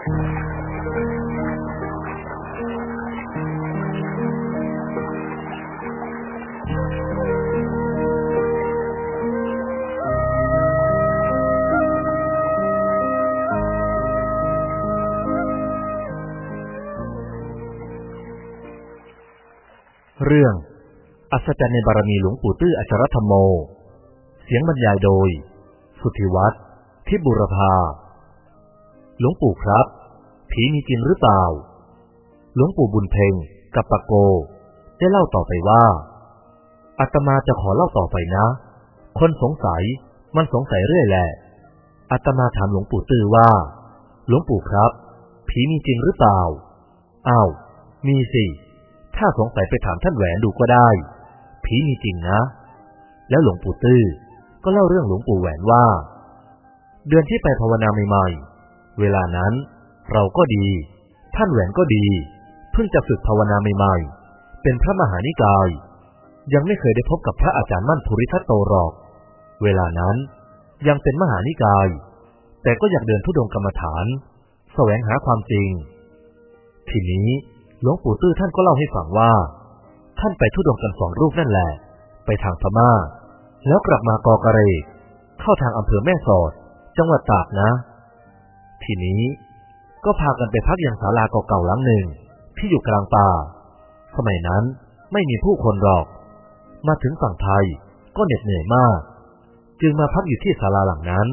เรื่อง อัศจรรย์ในบารมีหลวงปู่ตื้ออัจรธรรมโม เสียงบรรยายโดย สุทธิวัฒน์ทิบุรพา หลวงปู่ครับ ผีมีจริงหรือเปล่า หลวงปู่บุญเพ็งกับปะโก ได้เล่าต่อไปว่าอาตมาจะขอเล่าต่อไปนะ คนสงสัยมันสงสัยเรื่อยแหละอาตมาถามหลวงปู่ตื้อว่า หลวงปู่ครับ ผีมีจริงหรือเปล่าอ้าวมีสิ ถ้าสงสัยไปถามท่านแหวนดูก็ได้ ผีมีจริงนะ แล้วหลวงปู่ตื้อก็เล่าเรื่องหลวงปู่แหวนว่า เดือนที่ไปภาวนาใหม่ๆ เวลานั้น เราก็ดี ท่านแหวนก็ดี เพิ่งจะฝึกภาวนาใหม่ๆ เป็นพระมหานิกาย ยังไม่เคยได้พบกับพระอาจารย์มั่นภูริทัตโตหรอก เวลานั้นยังเป็นมหานิกาย แต่ก็อยากเดินทุดงกรรมฐาน แสวงหาความจริง ทีนี้หลวงปู่ตื้อท่านก็เล่าให้ฟังว่า ท่านไปทุดงกันสองรูปนั่นแหละ ไปทางพม่า แล้วกลับมากอกระเรกเข้าทางอำเภอแม่สอด จังหวัดตากนะ ทีนี้ก็พากันไปพักอยังศาลาเก่าๆหลังหนึ่งที่อยู่กลางป่า สมัยนั้นไม่มีผู้คนหรอก มาถึงฝั่งไทยก็เหน็ดเหนื่อยมาก จึงมาพักอยู่ที่ศาลาหลังนั้น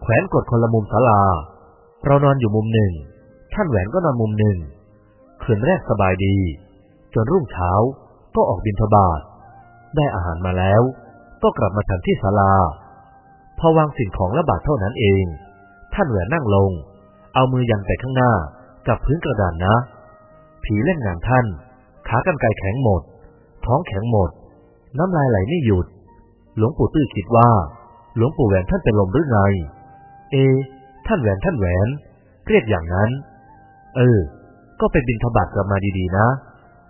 แขวนกดคนละมุมศาลา เรานอนอยู่มุมหนึ่ง ท่านแหวนก็นอนมุมหนึ่ง คืนแรกสบายดี จนรุ่งเช้าก็ออกบินทบาท ได้อาหารมาแล้ว ก็กลับมาฉันที่ศาลา พอวางสิ่งของและบาทเท่านั้นเอง ท่านแหวนนั่งลง เอามือยันไปข้างหน้ากับพื้นกระดานนะ ผีเล่นงานท่าน ขากันไกแข็งหมด ท้องแข็งหมด น้ำลายไหลไม่หยุด หลวงปู่ตื้อคิดว่า หลวงปู่แหวนท่านเป็นลมหรือไง เอ ท่านแหวนท่านแหวน เรียกอย่างนั้น เออ ก็ไปบินทบาทกลับมาดีๆนะ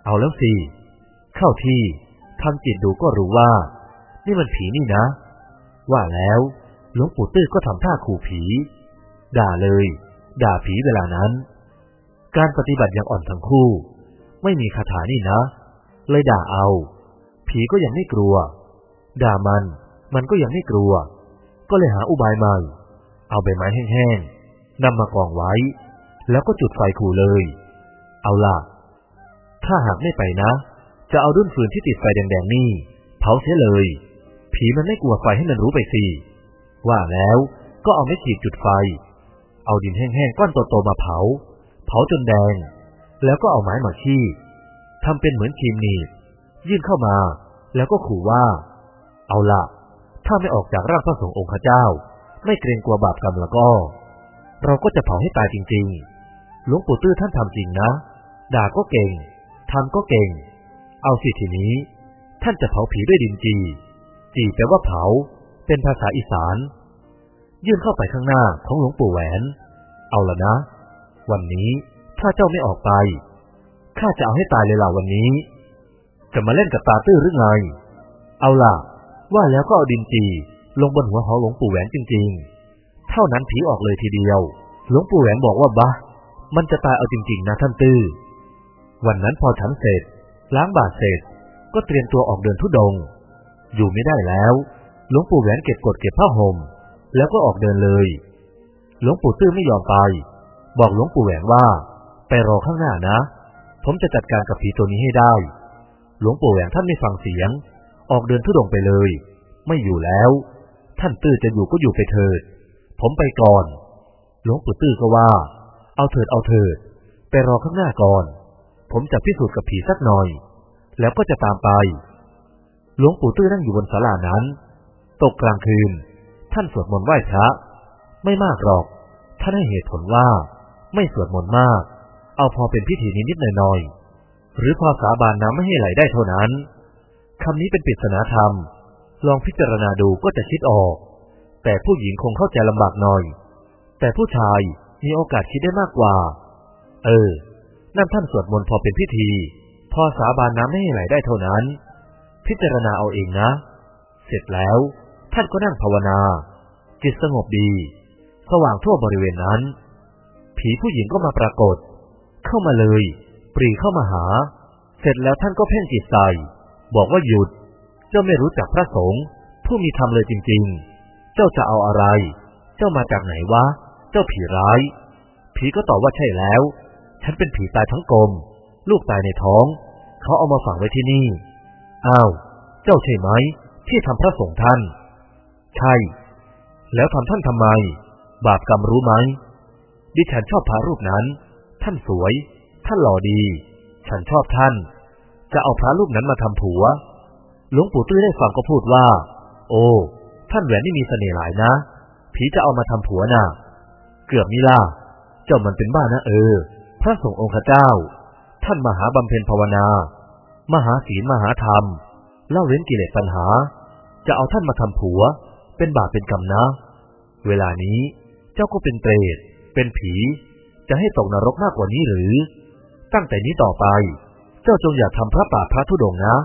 เอาแล้วสิ เข้าที่ทำจิตดูก็รู้ว่า นี่มันผีนี่นะ ว่าแล้ว หลวงปู่ตื้อก็ทำท่าขู่ผี ด่าเลย ด่าผีเวลานั้น การปฏิบัติยังอ่อนทั้งคู่ ไม่มีคาถานี่นะ เลยด่าเอา ผีก็ยังไม่กลัว ด่ามัน มันก็ยังไม่กลัว ก็เลยหาอุบายใหม่ เอาใบไม้แห้งๆนำมากองไว้ แล้วก็จุดไฟขู่เลย เอาล่ะ ถ้าหากไม่ไปนะ จะเอาดุ้นฟืนที่ติดไฟแดงๆนี่ เผาเสียเลย ผีมันไม่กลัวไฟให้มันรู้ไปสิว่าแล้วก็เอาไม่ขีดจุดไฟ เอาดินแห้งๆก้อนโตๆมาเผา เผาจนแดง แล้วก็เอาไม้มาขี้ทำเป็นเหมือนครีมหนีบยื่นเข้ามา แล้วก็ขู่ว่า เอาละถ้าไม่ออกจากร่างพระสงฆ์องค์ข้าเจ้า ไม่เกรงกลัวบาปกรรมแล้วก็ เราก็จะเผาให้ตายจริงๆ หลวงปู่ตื้อท่านทำจริงนะ ด่าก็เก่งทำก็เก่ง เอาสิทีนี้ ท่านจะเผาผีด้วยดินจี จีแปลว่าเผา เป็นภาษาอีสาน ยื่นเข้าไปข้างหน้าของหลวงปู่แหวน เอาละนะ วันนี้ถ้าเจ้าไม่ออกไป ข้าจะเอาให้ตายเลยล่ะวันนี้ จะมาเล่นกับตาตื้อหรือไง เอาล่ะ ว่าแล้วก็เอาดินจี ลงบนหัวขอหลวงปู่แหวนจริง ๆ เท่านั้นผีออกเลยทีเดียว หลวงปู่แหวนบอกว่าบ้ามันจะตายเอาจริง ๆ นะท่านตื้อ วันนั้นพอฉันเสร็จ ล้างบาทเสร็จ ก็เตรียมตัวออกเดินทุดง อยู่ไม่ได้แล้ว หลวงปู่แหวนเก็บกดเก็บผ้าห่ม แล้วก็ออกเดินเลย หลวงปู่ตื้อไม่ยอมไป บอกหลวงปู่แหวนว่า ไปรอข้างหน้านะ ผมจะจัดการกับผีตัวนี้ให้ได้ หลวงปู่แหวนท่านไม่ฟังเสียง ออกเดินทุดงไปเลย ไม่อยู่แล้ว ท่านตื้อจะอยู่ก็อยู่ไปเถิด ผมไปก่อน หลวงปู่ตื้อก็ว่า เอาเถิดเอาเถิด ไปรอข้างหน้าก่อน ผมจะพิสูจน์กับผีสักหน่อย แล้วก็จะตามไป หลวงปู่ตื้อนั่งอยู่บนศาลานั้น ตกกลางคืน ท่านสวดมนต์ไหว้พระ ไม่มากหรอก ท่านให้เหตุผลว่า ไม่สวดมนต์มาก เอาพอเป็นพิธีนิดๆหน่อยๆหรือพอสาบานน้ำไม่ให้ไหลได้เท่านั้นคำนี้เป็นปริศนาธรรม ลองพิจารณาดูก็จะคิดออก แต่ผู้หญิงคงเข้าใจลำบากหน่อย แต่ผู้ชายมีโอกาสคิดได้มากกว่า เออ นั่นท่านสวดมนต์พอเป็นพิธี พอสาบานน้ำไม่ให้ไหลได้เท่านั้น พิจารณาเอาเองนะ เสร็จแล้ว ท่านก็นั่งภาวนา จิตสงบดี สว่างทั่วบริเวณนั้น ผีผู้หญิงก็มาปรากฏ เข้ามาเลย ปรีเข้ามาหา เสร็จแล้วท่านก็เพ่งจิตใส่บอกว่าหยุด เจ้าไม่รู้จักพระสงฆ์ผู้มีธรรมเลยจริง ๆ เจ้าจะเอาอะไร เจ้ามาจากไหนวะ เจ้าผีร้าย ผีก็ตอบว่าใช่แล้ว ฉันเป็นผีตายทั้งกลม ลูกตายในท้อง เขาเอามาฝังไว้ที่นี่ อ้าว เจ้าใช่ไหมที่ทำพระสงฆ์ท่าน ใช่ แล้วทำท่านทำไม บาปกรรมรู้ไหม ดิฉันชอบพระรูปนั้น ท่านสวย ท่านหล่อดี ฉันชอบท่าน จะเอาพระรูปนั้นมาทำผัว หลวงปู่ตื้อได้ฟังก็พูดว่า โอ้ ท่านแหวนนี่มีเสน่ห์หลายนะ ผีจะเอามาทำผัวน่ะ เกือบนี่ล่ะ เจ้ามันเป็นบ้านะเออ พระสงฆ์องค์เจ้า ท่านมหาบำเพ็ญภาวนา มหาศีลมหาธรรม เล่าเว้นกิเลสปัญหา จะเอาท่านมาทำผัว เป็นบาปเป็นกรรมนะ เวลานี้เจ้าก็เป็นเปรต เป็นผี จะให้ตกนรกมากกว่านี้หรือ ตั้งแต่นี้ต่อไป เจ้าจงอย่าทำพระป่าพระธุดงนะ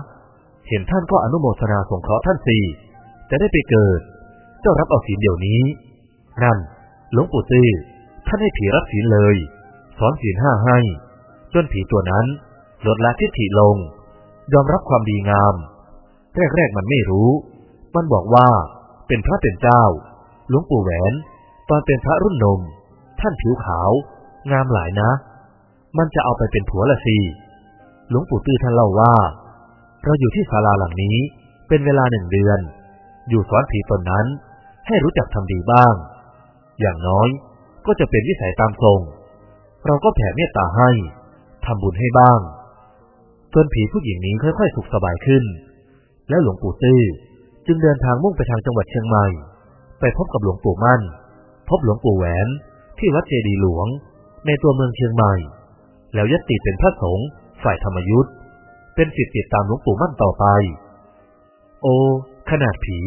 เห็นท่านก็อนุโมทนาสงเคราะห์ท่านสิจะได้ไปเกิด เจ้ารับเอาศีลเดี๋ยวนี้ นั่น หลวงปู่ตื้อท่านให้ผีรับศีลเลย สอนศีลห้าให้ จนผีตัวนั้นลดละทิฏฐิลง ยอมรับความดีงาม แรกๆมันไม่รู้ มันบอกว่า เป็นพระเป็นเจ้า หลวงปู่แหวน ตอนเป็นพระรุ่นนม ท่านผิวขาว งามหลายนะ มันจะเอาไปเป็นผัวละสิ หลวงปู่ตื้อท่านเล่าว่า เราอยู่ที่ศาลาหลังนี้เป็นเวลาหนึ่งเดือน อยู่สอนผีตนนั้น ให้รู้จักทำดีบ้าง อย่างน้อยก็จะเป็นวิสัยตามทรง เราก็แผ่เมตตาให้ทำบุญให้บ้างจนผีผู้หญิงนี้ค่อยๆ สุขสบายขึ้น แล้วหลวงปู่ตื้อ จึงเดินทางมุ่งไปทางจังหวัดเชียงใหม่ ไปพบกับหลวงปู่มั่น พบหลวงปู่แหวน ที่วัดเจดีหลวง ในตัวเมืองเชียงใหม่ แล้วยติเป็นพระสงฆ์ฝ่ายธรรมยุทธ์เป็นสิทธิ์ติดตามหลวงปู่มั่นต่อไป โอ ขนาดผี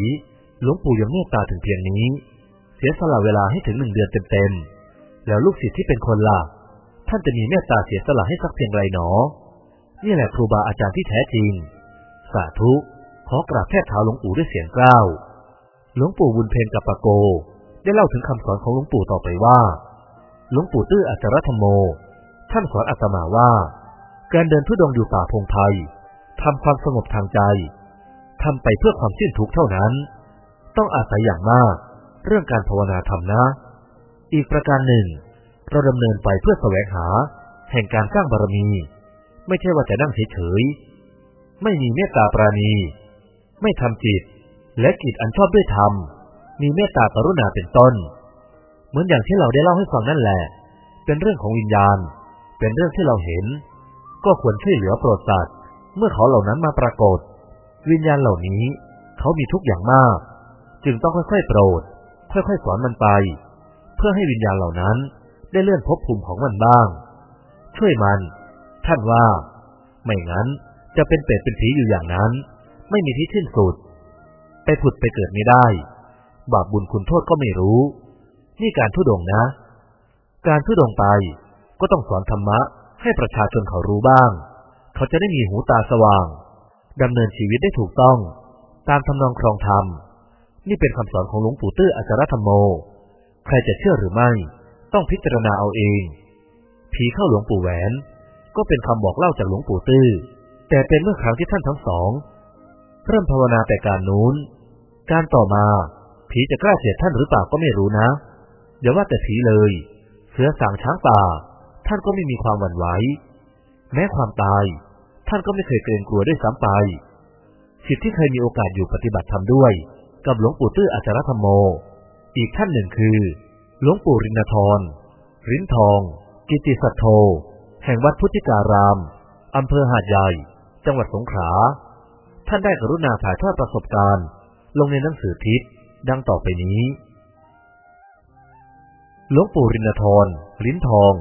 หลวงปู่ยังเมตตาถึงเพียงนี้ เสียสละเวลาให้ถึงหนึ่งเดือนเต็มๆ แล้วลูกศิษย์ที่เป็นคนล่ะท่านจะมีเมตตาเสียสละให้สักเพียงไรหนอ นี่แหละครูบาอาจารย์ที่แท้จริง สาธุ ขอกราบแทบเท้าหลวงปู่ด้วยเสียงกล้าว หลวงปู่บุญเพนกับปะโก ได้เล่าถึงคำสอนของหลวงปู่ต่อไปว่า หลวงปู่ตื้ออัจฉรธรรมโม ท่านสอนอาตมาว่า การเดินทุดงอยู่ป่าพงไพ่ทำความสงบทางใจทำไปเพื่อความสิ้นทุกข์เท่านั้น ต้องอาศัยอย่างมาก เรื่องการภาวนาธรรมนะ อีกประการหนึ่ง เราดำเนินไปเพื่อแสวงหา แห่งการสร้างบารมี ไม่ใช่ว่าจะนั่งเฉยๆไม่มีเมตตาปราณี ไม่ทำจิตและกิจอันชอบด้วยธรรม มีเมตตากรุณาเป็นต้น เหมือนอย่างที่เราได้เล่าให้ฟังนั่นแหละ เป็นเรื่องของวิญญาณ เป็นเรื่องที่เราเห็น ก็ควรช่วยเหลือโปรดสัตว์ เมื่อเขาเหล่านั้นมาปรากฏ วิญญาณเหล่านี้ เขามีทุกอย่างมาก จึงต้องค่อยๆโปรด ค่อยๆสอนมันไป เพื่อให้วิญญาณเหล่านั้นได้เลื่อนภพภูมิของมันบ้าง ช่วยมัน ท่านว่า ไม่งั้นจะเป็นเป็ดเป็นผีอยู่อย่างนั้น ไม่มีที่สิ้นสุด ไปผุดไปเกิดไม่ได้ บาปบุญคุณโทษก็ไม่รู้ นี่การทุดงนะ การทุดงไปก็ต้องสอนธรรมะให้ประชาชนเขารู้บ้าง เขาจะได้มีหูตาสว่างดำเนินชีวิตได้ถูกต้อง ตามทำนองครองธรรม นี่เป็นคำสอนของหลวงปู่ตื้ออัจฉรธรรมโม ใครจะเชื่อหรือไม่ ต้องพิจารณาเอาเอง ผีเข้าหลวงปู่แหวน ก็เป็นคำบอกเล่าจากหลวงปู่ตื้อแต่เป็นเมื่อครั้งที่ท่านทั้งสอง เริ่มภาวนาแต่การนู้น การต่อมา ผีจะกล้าเสียท่านหรือเปล่าก็ไม่รู้นะ อย่าว่าแต่ผีเลย เสือสางช้างป่า ท่านก็ไม่มีความหวั่นไหว แม้ความตาย ท่านก็ไม่เคยเกรงกลัวด้วยซ้ำไปสิทธิ์ที่เคยมีโอกาสอยู่ปฏิบัติธรรมด้วย กับหลวงปู่ตื้ออาจารธรรมโม อีกท่านหนึ่งคือ หลวงปู่รินทรรินทอง กิติสัตโธ แห่งวัดพุทธิการาม อำเภอหาดใหญ่ จังหวัดสงขลา ท่านได้กรุณาถ่ายทอดประสบการณ์ ลงในหนังสือทิศดังต่อไปนี้ หลวงปู่รินทรลิ้นทอง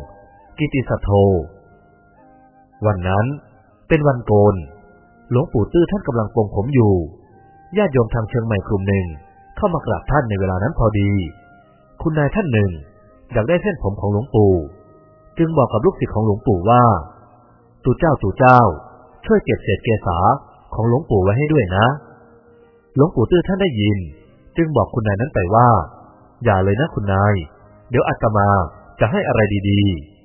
กิติสัตโธวันนั้นเป็นวันโกน หลวงปู่ตื้อท่านกำลังปรงผมอยู่ ญาติโยมทางเชียงใหม่กลุ่มหนึ่งเข้ามากราบท่านในเวลานั้นพอดี คุณนายท่านหนึ่งอยากได้เส้นผมของหลวงปู่ จึงบอกกับลูกศิษย์ของหลวงปู่ว่า ตู่เจ้าตู่เจ้า ช่วยเก็บเศษเกษา ของหลวงปู่ไว้ให้ด้วยนะ หลวงปู่ตื้อท่านได้ยิน จึงบอกคุณนายนั้นไปว่า อย่าเลยนะคุณนาย เดี๋ยวอาตมาจะให้อะไรดี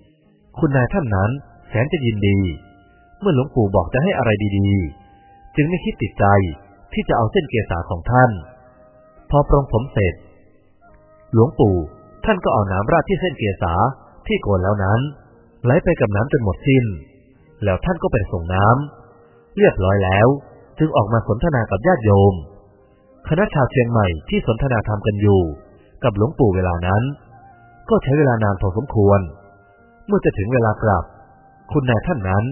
ๆ คุณนายท่านนั้นแสนจะยินดี เมื่อหลวงปู่บอกจะให้อะไรดีๆ จึงไม่คิดติดใจที่จะเอาเส้นเกษาของท่าน พอปรงผมเสร็จ หลวงปู่ท่านก็เอาน้ำราดที่เส้นเกษาที่โกนแล้วนั้นไหลไปกับน้ำจนหมดสิ้น แล้วท่านก็ไปส่งน้ำ เรียบร้อยแล้ว จึงออกมาสนทนากับญาติโยม คณะชาวเชียงใหม่ที่สนทนาธรรมกันอยู่ กับหลวงปู่เวลานั้น ก็ใช้เวลานานพอสมควร เมื่อจะถึงเวลากลับ คุณนายท่านนั้น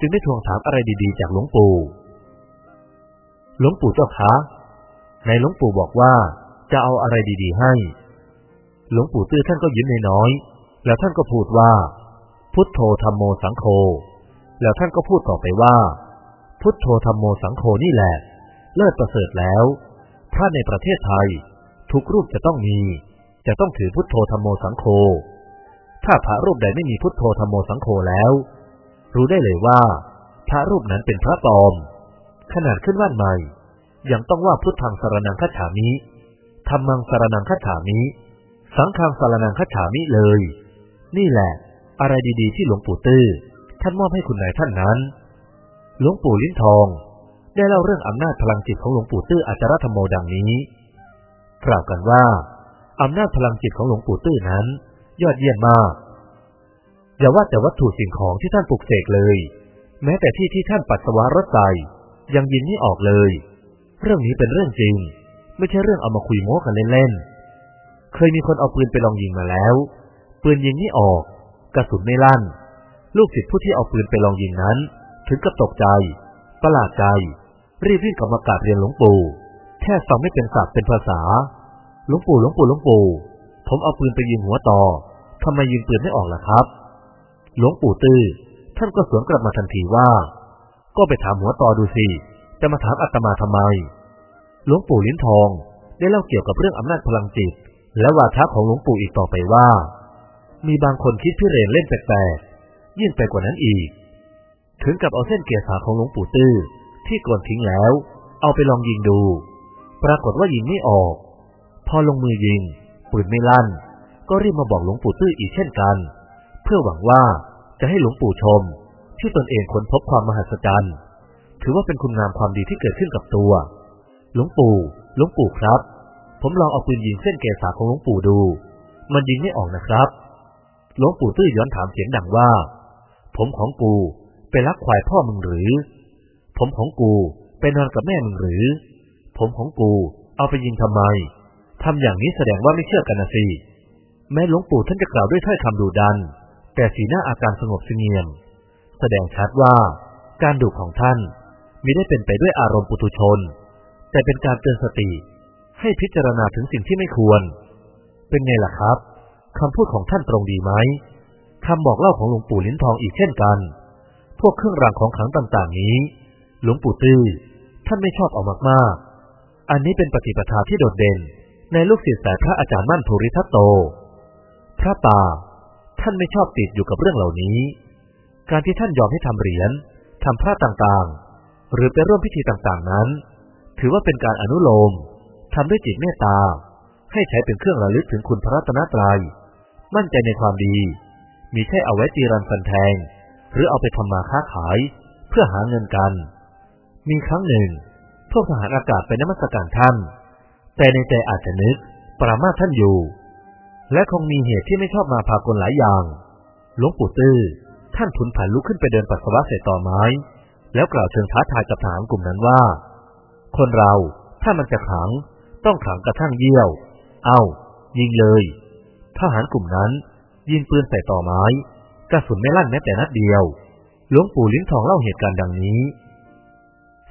จึงได้ทวงถามอะไรดีๆ จากหลวงปู่หลวงปู่เจ้าคะในหลวงปู่บอกว่าจะเอาอะไรดีๆ ให้ หลวงปู่ตื้อท่านก็ยิ้มน้อยๆแล้วท่านก็พูดว่า พุทโธธรรมโมสังโฆแล้วท่านก็พูดต่อไปว่า พุทโธธรรมโมสังโฆนี่แหละ เลิศประเสริฐแล้วพระในประเทศไทย ทุกรูปจะต้องมี จะต้องถือพุทโธธรรมโมสังโฆ ถ้าพระรูปใดไม่มีพุทโธธรรมโมสังโฆแล้ว รู้ได้เลยว่า พระรูปนั้นเป็นพระปลอม ขนาดขึ้นว่านใหม่ ยังต้องว่าพุทธังสารนังคัจฉามิธรรมังสารนังคัจฉามิ สังฆังสารนังคัจฉามิเลย นี่แหละ อะไรดีๆที่หลวงปู่ตื้อท่านมอบให้คุณนายท่านนั้น หลวงปู่ลิ้นทอง ได้เล่าเรื่องอำนาจพลังจิตของหลวงปู่ตื้ออาจารธรรมโมดังนี้ กล่าวกันว่าอำนาจพลังจิตของหลวงปู่ตื้อนั้น ยอดเยี่ยมมาก อย่าว่าแต่วัตถุสิ่งของที่ท่านปลุกเสกเลย แม้แต่ที่ที่ท่านปัสสาวะรถใส่ยังยินไม่ออกเลย เรื่องนี้เป็นเรื่องจริง ไม่ใช่เรื่องเอามาคุยโม้กันเล่นๆ เคยมีคนเอาปืนไปลองยิงมาแล้ว ปืนยิงไม่ออก กระสุนไม่ลั่น ลูกศิษย์ผู้ที่เอาปืนไปลองยิงนั้น ถึงกับตกใจ ประหลาดใจ รีบวิ่งกลับมากราบเรียนหลวงปู่แค่ฟังไม่เป็นศัพท์เป็นภาษา หลวงปู่หลวงปู่หลวงปู่ ผมเอาปืนไปยิงหัวต่อทำไมยิงปืนไม่ออกล่ะครับ หลวงปู่ตื้อ ท่านก็สวนกลับมาทันทีว่า ก็ไปถามหัวต่อดูสิ จะมาถามอาตมาทำไม หลวงปู่ลิ้นทองได้เล่าเกี่ยวกับเรื่องอำนาจพลังจิต และวาทะของหลวงปู่อีกต่อไปว่า มีบางคนคิดพิเรนเล่นแปลกๆยิ่งไปกว่านั้นอีก ถึงกับเอาเส้นเกศาของหลวงปู่ตื้อที่โกนทิ้งแล้ว เอาไปลองยิงดู ปรากฏว่ายิงไม่ออก พอลงมือยิง ปืนไม่ลั่น ก็รีบมาบอกหลวงปู่ตื้ออีกเช่นกัน เพื่อหวังว่าจะให้หลวงปู่ชม ที่ตนเองค้นพบความมหัศจรรย์ ถือว่าเป็นคุณงามความดีที่เกิดขึ้นกับตัว หลวงปู่ หลวงปู่ครับ ผมลองเอาปืนยิงเส้นเกศาของหลวงปู่ดู มันยิงไม่ออกนะครับ หลวงปู่ตื้อย้อนถามเสียงดังว่า ผมของกู ไปลักควายพ่อมึงหรือ ผมของกูไปนอนกับแม่มึงหรือ ผมของกูเอาไปยิงทำไมทำอย่างนี้แสดงว่าไม่เชื่อกันนะสิแม้หลวงปู่ท่านจะกล่าวด้วยถ้อยคำดุดัน แต่สีหน้าอาการสงบเสงี่ยม แสดงชัดว่าการดุของท่านมิได้เป็นไปด้วยอารมณ์ปุถุชน แต่เป็นการเตือนสติ ให้พิจารณาถึงสิ่งที่ไม่ควร เป็นไงล่ะครับคำพูดของท่านตรงดีไหมคำบอกเล่าของหลวงปู่ลิ้นทองอีกเช่นกัน พวกเครื่องรางของขลังต่างๆ นี้ หลวงปู่ตื้อท่านไม่ชอบเอามากๆ อันนี้เป็นปฏิปทาที่โดดเด่นในลูกศิษย์สายพระอาจารย์มั่นภูริทัตโต พระป่า ท่านไม่ชอบติดอยู่กับเรื่องเหล่านี้ การที่ท่านยอมให้ทำเหรียญทำพระต่างๆ หรือไปร่วมพิธีต่างๆนั้น ถือว่าเป็นการอนุโลมทำด้วยจิตเมตตา ให้ใช้เป็นเครื่องระลึกถึงคุณพระรัตนตรยัย มั่นใจในความดี มีใช่เอาไว้จีรันฟันแทง หรือเอาไปทำมาค้าขาย เพื่อหาเงินกัน มีครั้งหนึ่ง พวกทหารอากาศไปนมัสการท่าน แต่ในใจอาจจะนึกปรามาท่านอยู่ และคงมีเหตุที่ไม่ชอบมาพากลหลายอย่าง หลวงปู่ตื้อท่านทุนผ่านลุกขึ้นไปเดินปัสสาวะใส่ต่อไม้ แล้วกล่าวเชิงท้าทายกับทหารกลุ่มนั้นว่า คนเราถ้ามันจะขัง ต้องขังกระทั่งเยี่ยว เอา้ายิงเลย ทหารกลุ่มนั้น ยิงปืนใส่ต่อไม้ กระสุนไม่ลั่นแม้แต่นัดเดียว หลวงปู่ลิ้นทองเล่าเหตุการณ์ดังนี้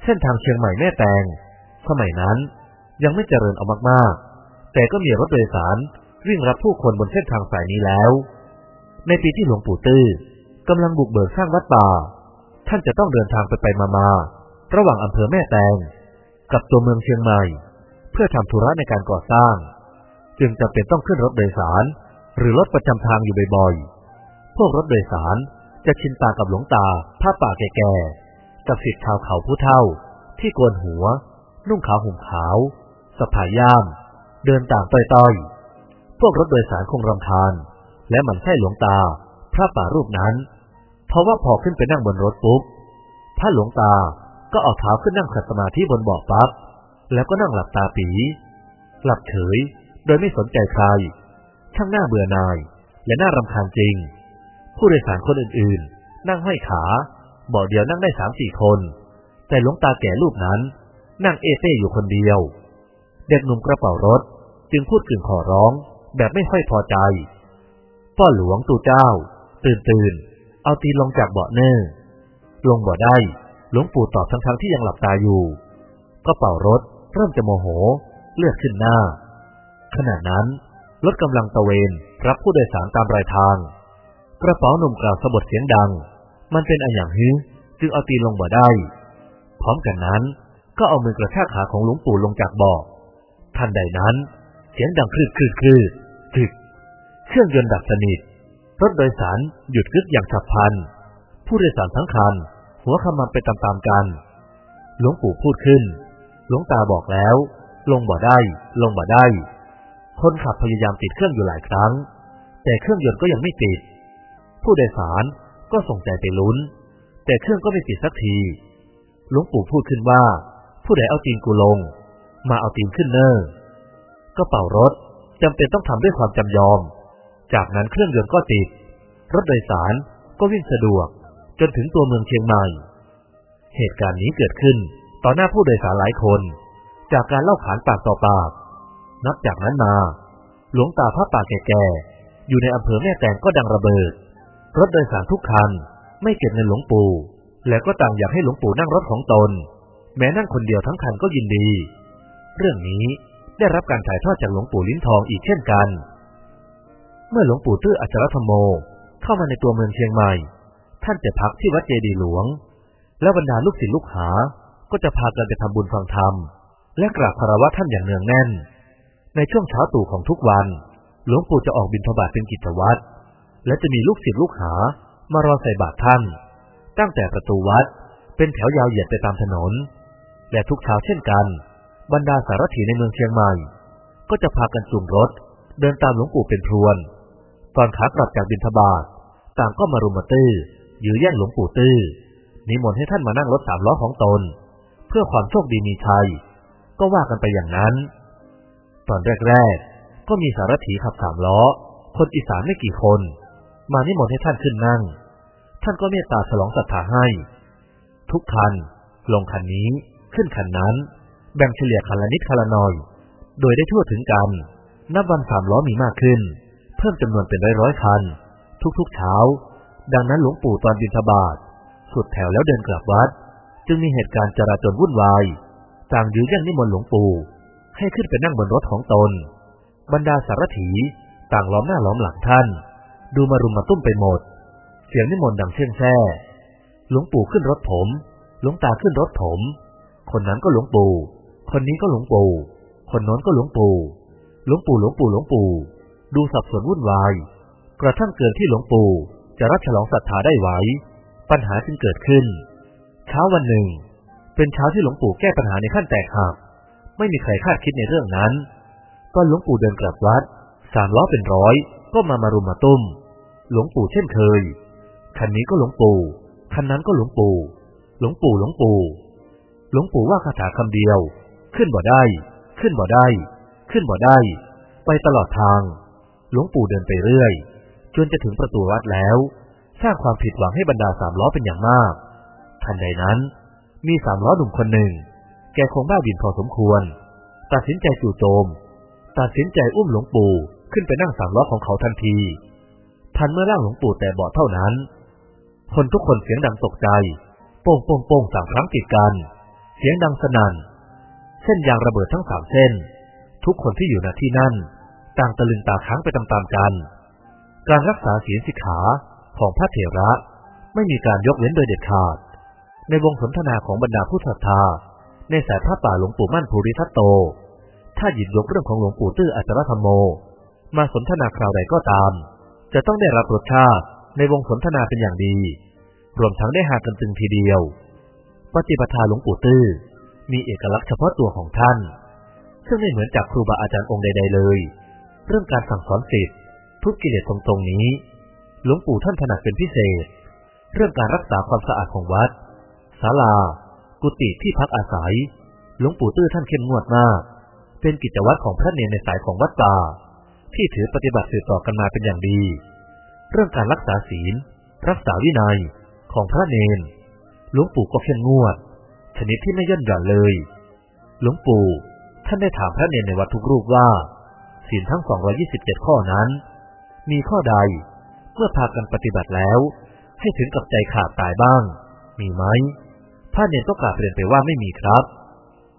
เส้นทางเชียงใหม่แม่แตง สมัยนั้นยังไม่เจริญเอามากๆ แต่ก็มีรถโดยสารวิ่งรับผู้คนบนเส้นทางสายนี้แล้ว ในปีที่หลวงปู่ตื้อกำลังบุกเบิกสร้างวัดป่า ท่านจะต้องเดินทางไปไปมามาระหว่างอำเภอแม่แตง กับตัวเมืองเชียงใหม่ เพื่อทำธุระในการก่อสร้าง จึงจำเป็นต้องขึ้นรถโดยสาร หรือรถประจำทางอยู่บ่อยๆ วกรถโดยสาร จะชินตากับหลวงตาผ้าป่าแก่ๆกับสิทธิ์ชาวเขาผู้เฒ่า ที่โกนหัว นุ่งขาวห่มขาวสะพายย่าม เดินตามต้อยๆพวกรถโดยสารคงรำคาญ และหมันไส้หลวงตาพระป่ารูปนั้น เพราะว่าพอขึ้นไปนั่งบนรถปุ๊บพระหลวงตาก็เอาเท้าขึ้นนั่งขัดสมาธิบนเบาะปั๊บแล้วก็นั่งหลับตาปี หลับเฉย โดยไม่สนใจใครช่างหน้าเบื่อนาย และน่ารำคาญจริง ผู้โดยสารคนอื่นๆ นั่งห้อยขาเบาะเดียวนั่งได้สามสี่คน แต่หลวงตาแก่รูปนั้น นั่งเอเต้อยู่คนเดียว เด็กหนุ่มกระเป๋ารถจึงพูดกึ่งขอร้องแบบไม่ค่อยพอใจพ่อหลวงตู่เจ้า ตื่นตื่นเอาตีลงจากเบาะเนอร์ลงบ่ได้ หลวงปู่ตอบทั้งๆที่ยังหลับตาอยู่ก็เป่ารถเริ่มจะโมโห เลือดขึ้นหน้า ขณะนั้นรถกำลังตะเวนรับผู้โดยสารตามรายทาง กระเป๋าหนุ่มกล่าวสะบดเสียงดัง มันเป็นอันอย่างฮื้อจึงเอาตีลงบ่ได้ พร้อมกันนั้นก็เอามือกระชากขาของหลวงปู่ลงจากบาะทันใดนั้น เสียงดังคลืดคลืดคลืดถึกเครื่องยนต์ดับสนิท รถโดยสารหยุดกึกอย่างฉับพลัน ผู้โดยสารทั้งคัน หัวขมันไปตามๆกัน หลวงปู่พูดขึ้น หลวงตาบอกแล้ว ลงบ่ได้ ลงบ่ได้ คนขับพยายามติดเครื่องอยู่หลายครั้ง แต่เครื่องยนต์ก็ยังไม่ติด ผู้โดยสารก็ส่งใจไปลุ้น แต่เครื่องก็ไม่ติดสักที หลวงปู่พูดขึ้นว่า ผู้ใดเอาตีนกูลง มาเอาตีนขึ้นเนอร์ก็เป่ารถจำเป็นต้องทำด้วยความจำยอม จากนั้นเครื่องยนต์ก็ติด รถโดยสารก็วิ่งสะดวก จนถึงตัวเมืองเชียงใหม่ เหตุการณ์นี้เกิดขึ้นต่อหน้าผู้โดยสารหลายคน จากการเล่าขานปากต่อปาก นับจากนั้นมา หลวงตาพระป่าแก่ๆอยู่ในอำเภอแม่แตงก็ดังระเบิด รถโดยสารทุกคัน ไม่เก็บเงินหลวงปู่ แล้วก็ต่างอยากให้หลวงปู่นั่งรถของตน แม้นั่งคนเดียวทั้งคันก็ยินดี เรื่องนี้ได้รับการถ่ายทอดจากหลวงปู่ลิ้นทองอีกเช่นกัน เมื่อหลวงปู่ตื้ออัจฉรธรรมโมเข้ามาในตัวเมืองเชียงใหม่ ท่านจะพักที่วัดเจดีหลวง แล้วบรรดาลูกศิษย์ลูกหา ก็จะพากันไปทำบุญฟังธรรม และกราบคารวะท่านอย่างเนืองแน่น ในช่วงเช้าตู่ของทุกวัน หลวงปู่จะออกบิณฑบาตเป็นกิจวัตร และจะมีลูกศิษย์ลูกหามารอใส่บาตรท่าน ตั้งแต่ประตูวัดเป็นแถวยาวเหยียดไปตามถนน และทุกเช้าเช่นกัน บรรดาสารถีในเมืองเชียงใหม่ ก็จะพากันจูงรถเดินตามหลวงปู่เป็นพรวน ตอนขากลับจากบิณฑบาตต่างก็มารุมมาตื้อยื้อแย่งหลวงปู่ตื้อนิมนต์ให้ท่านมานั่งรถสามล้อของตน เพื่อความโชคดีมีชัย ก็ว่ากันไปอย่างนั้น ตอนแรกๆก็มีสารถีขับสามล้อ คนอีสานไม่กี่คน มานิมนต์ให้ท่านขึ้นนั่ง ท่านก็เมตตาฉลองศรัทธาให้ ทุกคัน ลงคันนี้ ขึ้นคันนั้น แบ่งเฉลี่ยคันละนิดคันละหน่อย โดยได้ทั่วถึงกัน นับวันสามล้อมีมากขึ้น เพิ่มจำนวนเป็นร้อยร้อยคัน ทุกๆเช้า ดังนั้นหลวงปู่ตอนบิณฑบาตสุดแถวแล้วเดินกลับวัด จึงมีเหตุการณ์จราจรวุ่นวายต่างยื้อแย่งนิมนต์หลวงปู่ ให้ขึ้นไปนั่งบนรถของตน บรรดาสารถีต่างล้อมหน้าล้อมหลังท่าน ดูมารุมมาตุ้มไปหมด เสียงนิมนต์ดังเช่นแช่หลวงปู่ขึ้นรถผม หลวงตาขึ้นรถผม คนนั้นก็หลวงปู่ คนนี้ก็หลวงปู่ คนโน้นก็หลวงปู่ หลวงปู่หลวงปู่หลวงปู่ ดูสับสนวุ่นวาย กระทั่งเกินที่หลวงปู่จะรับฉลองศรัทธาได้ไหว ปัญหาจึงเกิดขึ้น เช้าวันหนึ่ง เป็นเช้าที่หลวงปู่แก้ปัญหาในขั้นแตกหัก ไม่มีใครคาดคิดในเรื่องนั้นตอนหลวงปู่เดินกลับวัด สามล้อเป็นร้อย ก็มามารุมมาตุ้ม หลวงปู่เช่นเคย คันนี้ก็หลวงปู่ คันนั้นก็หลวงปู่ หลวงปู่หลวงปู่ หลวงปู่ว่าคาถาคำเดียว ขึ้นบ่ได้ ขึ้นบ่ได้ ขึ้นบ่ได้ ไปตลอดทาง หลวงปู่เดินไปเรื่อย จนจะถึงประตูวัดแล้ว สร้างความผิดหวังให้บรรดาสามล้อเป็นอย่างมาก ทันใดนั้น มีสามล้อหนุ่มคนหนึ่ง แกคงบ้าบินพอสมควร ตัดสินใจจู่โจม ตัดสินใจอุ้มหลวงปู่ขึ้นไปนั่งสามล้อของเขาทันที ทันเมื่อร่างหลวงปู่แต่เบาเท่านั้น คนทุกคนเสียงดังตกใจ โป้งโป้งโป้งสามครั้งติดกัน เสียงดังสนั่น เส้นยางระเบิดทั้งสามเส้น ทุกคนที่อยู่ณที่นั่น ต่างตะลึงตาค้างไปตามๆกัน การรักษาศีลสิกขาของพระเถระไม่มีการยกเว้นโดยเด็ดขาด ในวงสนทนาของบรรดาผู้ศรัทธา ในสายพระป่าหลวงปู่มั่นภูริทัตโต ถ้าหยิบยกเรื่องของหลวงปู่ตื้ออัจรธรรมโม มาสนทนาคราวใดก็ตาม จะต้องได้รับรสชาติในวงสนทนาเป็นอย่างดี รวมทั้งได้หากันตึงทีเดียว ปฏิปทาหลวงปู่ตื้อมีเอกลักษณ์เฉพาะตัวของท่าน ซึ่งไม่เหมือนจากครูบาอาจารย์องค์ใด ๆ เลย เรื่องการสั่งสอนศิษย์ทุกกิเลสตรงๆนี้ หลวงปู่ท่านถนัดเป็นพิเศษ เรื่องการรักษาความสะอาดของวัดศาลา กุฏิที่พักอาศัย หลวงปู่ตื้อท่านเข้มงวดมาก เป็นกิจวัตรของพระเนรในสายของวัดป่า ที่ถือปฏิบัติสืบต่อกันมาเป็นอย่างดี เรื่องการรักษาศีล รักษาวินัยของพระเนรหลวงปู่ก็เข้มงวด ชนิดที่ไม่ย่นหย่อนเลย หลวงปู่ท่านได้ถามพระเนรในวัดทุกรูปว่า ศีลทั้ง 227 ข้อนั้น มีข้อใดเมื่อพากันปฏิบัติแล้ว ให้ถึงกับใจขาดตายบ้าง มีไหมพระเนรก็กล่าวเรียนไปว่าไม่มีครับ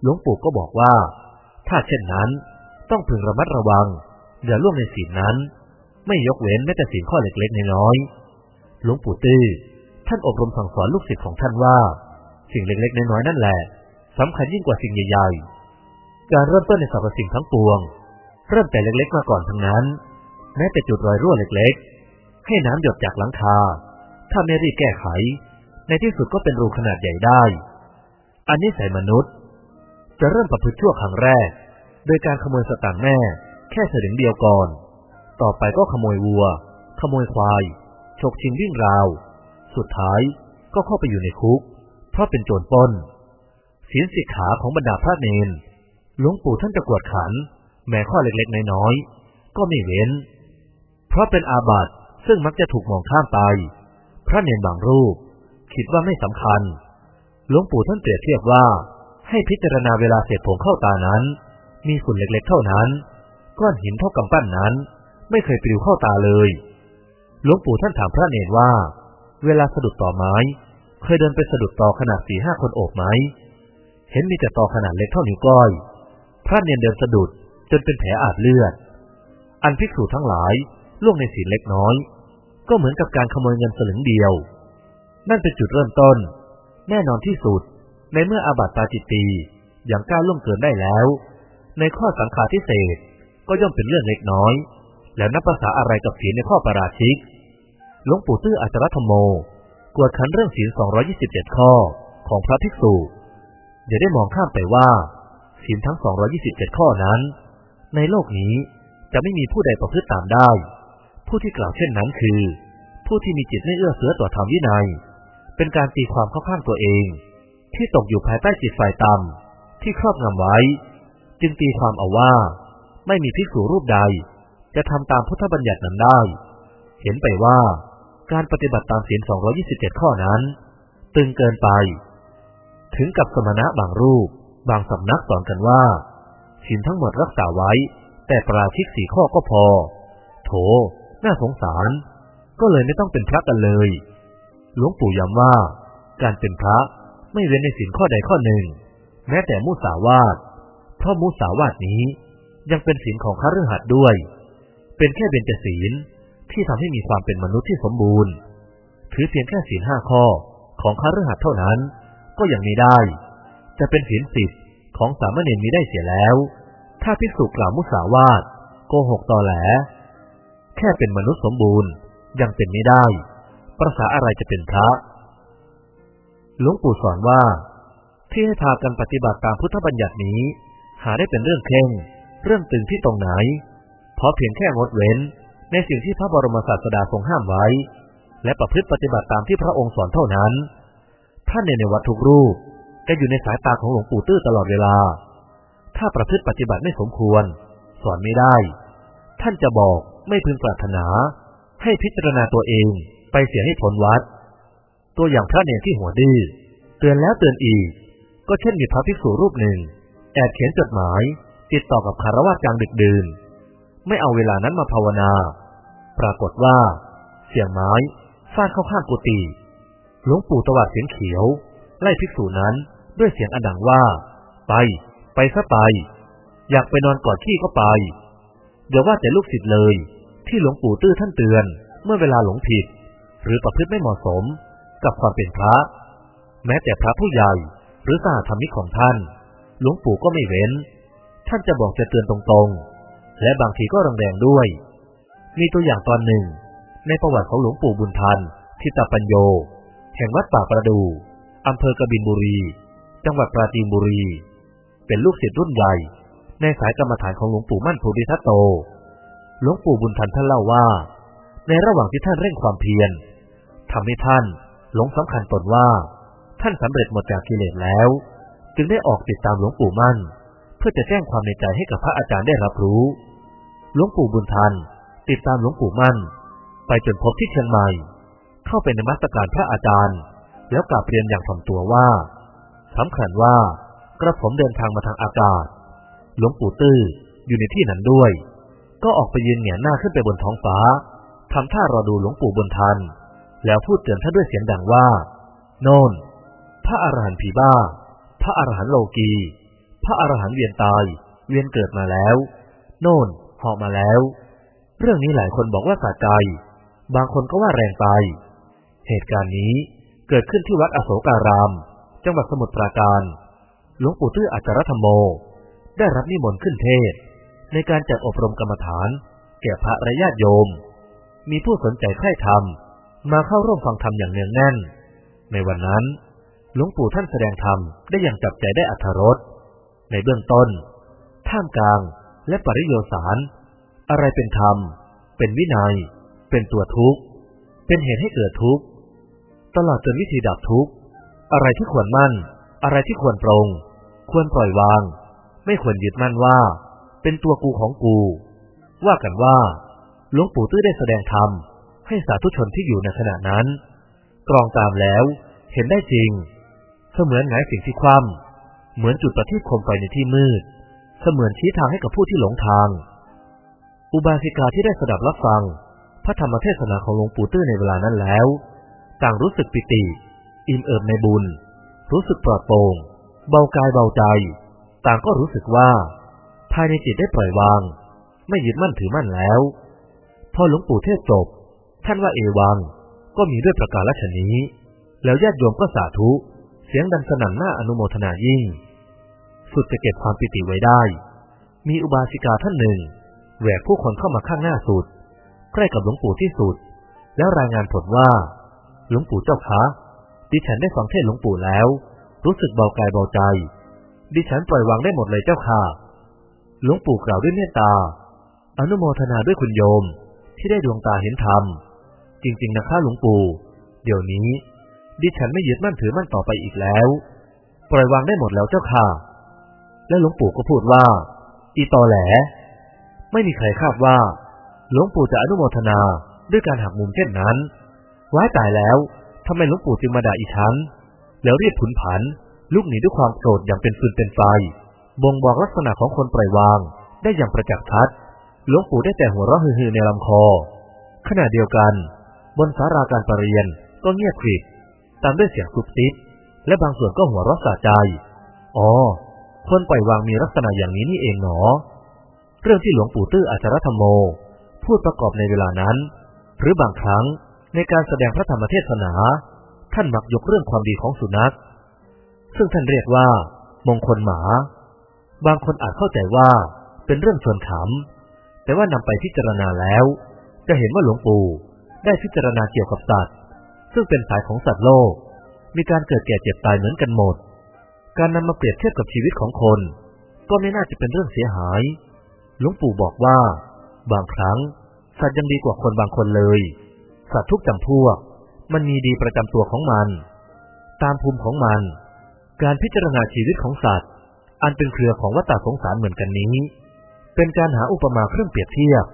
หลวงปู่ก็บอกว่า ถ้าเช่นนั้น ต้องพึงระมัดระวัง อย่าล่วงในศีลนั้น ไม่ยกเว้นแม้แต่ศีลข้อเล็กๆน้อยๆหลวงปู่ตื้อท่านอบรมสั่งสอนลูกศิษย์ของท่านว่า สิ่งเล็กๆน้อยๆนั่นแหละสำคัญยิ่งกว่าสิ่งใหญ่ๆ การเริ่มต้นในสรรพสิ่งทั้งปวง เริ่มแต่เล็กๆมาก่อนทั้งนั้น แม้แต่จุดรอยรั่วเล็กๆ ให้น้ำหยดจากหลังคา ถ้าไม่รีบแก้ไข ในที่สุดก็เป็นรูขนาดใหญ่ได้ อันนี้ใส่มนุษย์ จะเริ่มประพฤติชั่วครั้งแรก โดยการขโมยสตางค์แม่ แค่สลึงเดียวก่อน ต่อไปก็ขโมยวัว ขโมยควาย ฉกชิงวิ่งราว สุดท้ายก็เข้าไปอยู่ในคุก เพราะเป็นโจรปล้นศีลสิกขาของบรรดาพระเนนหลวงปู่ท่านจะกวดขัน แม้ข้อเล็กๆน้อยๆก็ไม่เว้น เพราะเป็นอาบัติซึ่งมักจะถูกมองข้ามไป พระเนนบางรูป คิดว่าไม่สำคัญ หลวงปู่ท่านเปรียบเทียบว่า ให้พิจารณาเวลาเศษผงเข้าตานั้น มีฝุ่นเล็กๆเท่านั้น ก้อนหินเท่ากำปั้นนั้น ไม่เคยปลิวเข้าตาเลย หลวงปู่ท่านถามพระเนนว่า เวลาสะดุดต่อไม้ เคยเดินไปสะดุดต่อขนาดสี่ห้าคนโอบไหม เห็นมีแต่ตอขนาดเล็กเท่านิ้วก้อย พระเนียนเดินสะดุดจนเป็นแผลอาบเลือด อันภิกษุทั้งหลายล่วงในศีลเล็กน้อย ก็เหมือนกับการขโมยเงินสลึงเดียว นั่นเป็นจุดเริ่มต้น แน่นอนที่สุด ในเมื่ออาบัติปาจิตตีอย่างกล้าล่วงเกินได้แล้ว ในข้อสังฆาทิเศษ ก็ย่อมเป็นเรื่องเล็กน้อย แล้วนับภาษาอะไรกับศีลในข้อประราชิก หลวงปู่ตื้ออาจารธรรมโม กวดขันเรื่องศีล 227 ข้อของพระภิกษุอย่าได้มองข้ามไปว่าศีลทั้ง 227 ข้อนั้น ในโลกนี้จะไม่มีผู้ใดประพฤติตามได้ ผู้ที่กล่าวเช่นนั้นคือ ผู้ที่มีจิตไม่เอื้อเฟื้อต่อธรรมวินัย เป็นการตีความเข้าข้างตัวเอง ที่ตกอยู่ภายใต้จิตฝ่ายต่ำที่ครอบงำไว้ จึงตีความเอาว่า ไม่มีภิกษุรูปใด จะทำตามพุทธบัญญัตินั้นได้ เห็นไปว่าการปฏิบัติตามศีล 227 ข้อนั้น ตึงเกินไป ถึงกับสมณะบางรูป บางสำนักสอนกันว่าศีลทั้งหมดรักษาไว้ แต่ปราชิกสี่ข้อก็พอ โถ น่าสงสาร ก็เลยไม่ต้องเป็นพระกันเลย หลวงปู่ย้ำว่า การเป็นพระไม่เว้นในศีลข้อใดข้อหนึ่ง แม้แต่มุสาวาทเพราะมุสาวาทนี้ ยังเป็นศีลของคฤหัสถ์ด้วย เป็นแค่เบญจศีลที่ทำให้มีความเป็นมนุษย์ที่สมบูรณ์ ถือเพียงแค่ศีลห้าข้อของคฤหัสถ์เท่านั้น ก็ยังม่ได้ จะเป็นศีลสิบของสามเณรมีได้เสียแล้ว ถ้าภิกษุกล่าวมุสาวาทโกหกตอแหล แค่เป็นมนุษย์สมบูรณ์ยังเป็นไม่ได้ประษาอะไรจะเป็นพระหลวงปู่สอนว่า ที่ให้พากันปฏิบัติตามพุทธบัญญัตินี้ หาได้เป็นเรื่องเคร่ง เรื่องตึงที่ตรงไหน เพราะเพียงแค่งดเว้นในสิ่งที่พระบรมศาสดาทรงห้ามไว้ และประพฤติปฏิบัติตามที่พระองค์สอนเท่านั้น ท่านในในวัดทุกรูปจะอยู่ในสายตาของหลวงปู่ตื้อตลอดเวลา ถ้าประพฤติปฏิบัติไม่สมควร สอนไม่ได้ ท่านจะบอกไม่พึงปรารถนา ให้พิจารณาตัวเองไปเสียให้ผลวัด ตัวอย่างพระเนรที่หัวดื้อเตือนแล้วเตือนอีก ก็เช่นมีพระภิกษุรูปหนึ่ง แอบเขียนจดหมาย ติดต่อกับคารวะกลางดึกดื่น ไม่เอาเวลานั้นมาภาวนา ปรากฏว่า เสียงไม้ฟาดเข้าข้างกุฏิหลวงปู่ตวัดเสียงเขียว ไล่ภิกษุนั้นด้วยเสียงอันดังว่า ไป ไปซะไป อยากไปนอนกอดขี้ก็ไป เดี๋ยวว่าแต่ลูกศิษย์เลย ที่หลวงปู่ตื้อท่านเตือน เมื่อเวลาหลงผิด หรือประพฤติไม่เหมาะสม กับความเป็นพระ แม้แต่พระผู้ใหญ่หรือสาธรรมิกของท่าน หลวงปู่ก็ไม่เว้น ท่านจะบอกจะเตือนตรงๆ และบางทีก็รังแรงด้วย มีตัวอย่างตอนหนึ่ง ในประวัติของหลวงปู่บุญทันทิตปัญโย แห่งวัดป่าประดูอำเภอกบินบุรี จังหวัดปราจีนบุรี เป็นลูกศิษย์รุ่นใหญ่ในสายกรรมฐานของหลวงปู่มั่นภูริทัตโต หลวงปู่บุญทันท่านเล่าว่า ในระหว่างที่ท่านเร่งความเพียรทำให้ท่านหลงสำคัญตนว่า ท่านสำเร็จหมดจากกิเลสแล้ว จึงได้ออกติดตามหลวงปู่มั่น พื่อจะแจ้งความในใจให้กับพระอาจารย์ได้รับรู้ หลวงปู่บุญทัน ติดตามหลวงปู่มั่น ไปจนพบที่เชียงใหม่ เข้าไปในมัสการพระอาจารย์ แล้วกราบเรียนอย่างถ่อมตัวว่าสำคัญว่ากระผมเดินทางมาทางอากาศ หลวงปู่ตื้ออยู่ในที่นั้นด้วย ก็ออกไปยืนเหงียนหน้าขึ้นไปบนท้องฟ้าทำท่ารอดูหลวงปู่บุญทัน แล้วพูดเตือนท่านด้วยเสียงดังว่า โน่น พระอรหันต์ผีบ้า พระอรหันต์โลกี พระอรหันต์เวียนตาย เวียนเกิดมาแล้ว โน่นหอมาแล้ว เรื่องนี้หลายคนบอกว่าสะใจ บางคนก็ว่าแรงไป เหตุการณ์นี้เกิดขึ้นที่วัดอโศการาม จังหวัดสมุทรปราการ หลวงปู่ตื้ออัจฉรธรรมโม ได้รับนิมนต์ขึ้นเทศ ในการจัดอบรมกรรมฐาน แก่พระระญาติโยม มีผู้สนใจใคร่ธรรมมาเข้าร่วมฟังธรรมอย่างเนืองแน่น ในวันนั้น หลวงปู่ท่านแสดงธรรมได้อย่างจับใจได้อัธรส ในเบื้องต้น ท่ามกลางและปริโยสาร อะไรเป็นธรรม เป็นวินัย เป็นตัวทุกข์ เป็นเหตุให้เกิดทุกข์ ตลอดจนวิธีดับทุกข์ อะไรที่ควรมั่น อะไรที่ควรปรง ควรปล่อยวาง ไม่ควรยึดมั่นว่า เป็นตัวกูของกู ว่ากันว่า หลวงปู่ตื้อได้แสดงธรรมให้สาธุชนที่อยู่ในขณะนั้น กรองตามแล้ว เห็นได้จริง เสมือนหงายสิ่งที่คว่ำ เหมือนจุดประทีปโคมไฟในที่มืด เสมือนชี้ทางให้กับผู้ที่หลงทาง อุบาสิกาที่ได้สดับรับฟัง พระธรรมเทศนาของหลวงปู่ตื้อในเวลานั้นแล้ว ต่างรู้สึกปิติ อิ่มเอิบในบุญ รู้สึกปลอดโปร่ง เบากายเบาใจ ต่างก็รู้สึกว่า ภายในจิตได้ปล่อยวาง ไม่ยึดมั่นถือมั่นแล้ว พอหลวงปู่เทศจบ ท่านว่าเอวังก็มีด้วยประการละชนี้ แล้วญาติโยมก็สาธุ เสียงดังสนั่นหน้าอนุโมทนายิ่ง สุดจะเก็บความปิติไว้ได้ มีอุบาสิกาท่านหนึ่งแหวกผู้คนเข้ามาข้างหน้าสุด ใกล้กับหลวงปู่ที่สุด แล้วรายงานผลว่า หลวงปู่เจ้าคะดิฉันได้ฟังเทศหลวงปู่แล้ว รู้สึกเบากายเบาใจ ดิฉันปล่อยวางได้หมดเลยเจ้าค่ะ หลวงปู่กล่าวด้วยเมตตา อนุโมทนาด้วยคุณโยมที่ได้ดวงตาเห็นธรรม จริง ๆ นะคะหลวงปู่ เดี๋ยวนี้ ดิฉันไม่ยึดมั่นถือมั่นต่อไปอีกแล้ว ปล่อยวางได้หมดแล้วเจ้าค่ะ และหลวงปู่ก็พูดว่า อีตอแหล ไม่มีใครคาดว่า หลวงปู่จะอนุโมทนาด้วยการหักมุมเช่นนั้นว้ายตายแล้วทำไมหลวงปู่จึงมาด่าอีฉัน แล้วเรียบผุนผันลุกหนีด้วยความโกรธอย่างเป็นฟืนเป็นไฟ บ่งบอกลักษณะของคนปล่อยวางได้อย่างประจักษ์ชัด หลวงปู่ได้แต่หัวเราะฮือๆในลำคอ ขณะเดียวกัน บนสาราการประเรียนก็เงียบกริบ ตามด้วยเสียงซุบซิบและบางส่วนก็หัวเราะสะใจ อ๋อ คนปล่อยวางมีลักษณะอย่างนี้นี่เองหนอ เรื่องที่หลวงปู่ตื้ออัจฉรธรรมโม พูดประกอบในเวลานั้น หรือบางครั้งในการแสดงพระธรรมเทศนา ท่านมักยกเรื่องความดีของสุนัข ซึ่งท่านเรียกว่า มงคลหมา บางคนอาจเข้าใจว่าเป็นเรื่องชวนขำแต่ว่านำไปพิจารณาแล้ว จะเห็นว่าหลวงปู่ได้พิจารณาเกี่ยวกับสัตว์ ซึ่งเป็นสายของสัตว์โลก มีการเกิดแก่เจ็บตายเหมือนกันหมด การนำมาเปรียบเทียบกับชีวิตของคน ก็ไม่น่าจะเป็นเรื่องเสียหาย หลวงปู่บอกว่า บางครั้ง สัตว์ยังดีกว่าคนบางคนเลย สัตว์ทุกจำพวก มันมีดีประจำตัวของมัน ตามภูมิของมัน การพิจารณาชีวิตของสัตว์ อันเป็นเครือของวัฏสงสารเหมือนกันนี้ เป็นการหาอุปมาเครื่องเปรียบเทียบ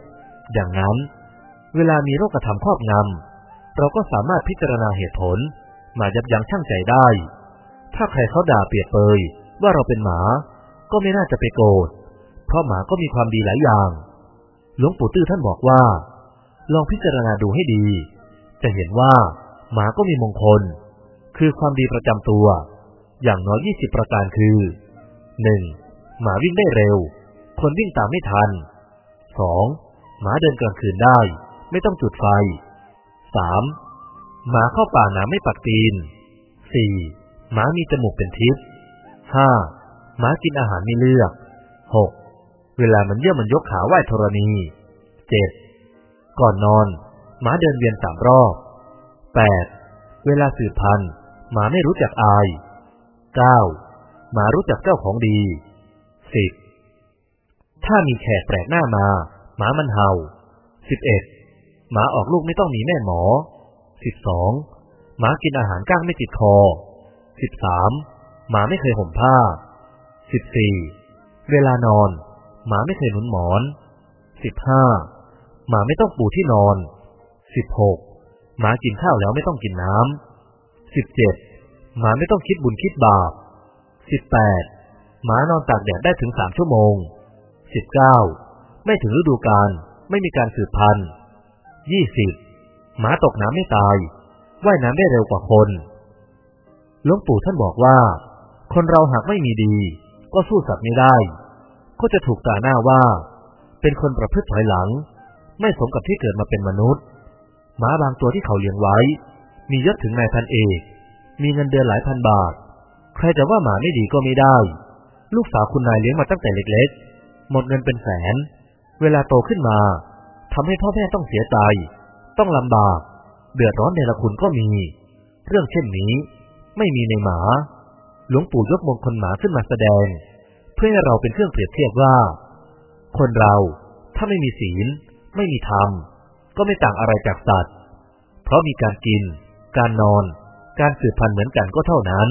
อย่างนั้น เวลามีโรคธรรมครอบงำ เราก็สามารถพิจารณาเหตุผล มายับยั้งชั่งใจได้ ถ้าใครเขาด่าเปรียบเปยว่าเราเป็นหมา ก็ไม่น่าจะไปโกรธ เพราะหมาก็มีความดีหลายอย่าง หลวงปู่ตื้อท่านบอกว่า ลองพิจารณาดูให้ดี จะเห็นว่า หมาก็มีมงคล คือความดีประจำตัว อย่างน้อยยี่สิบประการคือหนึ่งหมาวิ่งได้เร็ว คนวิ่งตามไม่ทันสองหมาเดินกลางคืนได้ ไม่ต้องจุดไฟ สามหมาเข้าป่าหนาไม่ปักตีนสี่หมามีจมูกเป็นทิพย์ห้าหมากินอาหารไม่เลือกหกเวลามันเยี่ยมมันยกขาไหว้ธรณีเจ็ดก่อนนอนหมาเดินเวียนสามรอบแปดเวลาสืบพันธุ์หมาไม่รู้จักอายเก้าหมารู้จักเจ้าของดีสิบถ้ามีแขกแปลกหน้ามา หมามันเห่าสิบเอ็ด หมาออกลูกไม่ต้องมีแม่หมอสิบสองหมากินอาหารก้างไม่ติดคอสิบสามหมาไม่เคยห่มผ้าสิบสี่เวลานอน หมาไม่เคยหนุนหมอนสิบห้าหมาไม่ต้องปูที่นอนสิบหกหมากินข้าวแล้วไม่ต้องกินน้ำสิบเจ็ดหมาไม่ต้องคิดบุญคิดบาปสิบแปดหมานอนตากแดดได้ถึงสามชั่วโมงสิบเก้าไม่ถึงฤดูกาลไม่มีการสืบพันธุ์ ยี่สิบหมาตกน้ำไม่ตาย ว่ายน้ำได้เร็วกว่าคนหลวงปู่ท่านบอกว่า คนเราหากไม่มีดี ก็สู้สัตว์ไม่ได้ ก็จะถูกตาหน้าว่า เป็นคนประพฤติถอยหลัง ไม่สมกับที่เกิดมาเป็นมนุษย์หมาบางตัวที่เขาเลี้ยงไว้ มียศถึงนายพันเอกมีเงินเดือนหลายพันบาท ใครจะว่าหมาไม่ดีก็ไม่ได้ ลูกสาวคุณนายเลี้ยงมาตั้งแต่เล็กๆ หมดเงินเป็นแสน เวลาโตขึ้นมา ทำให้พ่อแม่ต้องเสียใจ ต้องลำบาก เดือดร้อนในละคุณก็มี เรื่องเช่นนี้ ไม่มีในหมา หลวงปู่ยกมงคลหมาขึ้นมาแสดง เพื่อให้เราเป็นเครื่องเปรียบเทียบว่า คนเราถ้าไม่มีศีล ไม่มีธรรม ก็ไม่ต่างอะไรจากสัตว์ เพราะมีการกิน การนอน การสืบพันธุ์เหมือนกันก็เท่านั้น